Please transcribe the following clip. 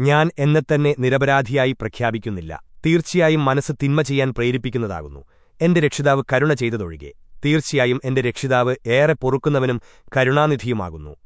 ഞാൻ എന്നെത്തന്നെ നിരപരാധിയായി പ്രഖ്യാപിക്കുന്നില്ല. തീർച്ചയായും മനസ്സ് തിന്മ ചെയ്യാൻ പ്രേരിപ്പിക്കുന്നതാകുന്നു. എന്റെ രക്ഷിതാവ് കരുണ ചെയ്തതൊഴികെ. തീർച്ചയായും എന്റെ രക്ഷിതാവ് ഏറെ പൊറുക്കുന്നവനും കരുണാനിധിയുമാകുന്നു.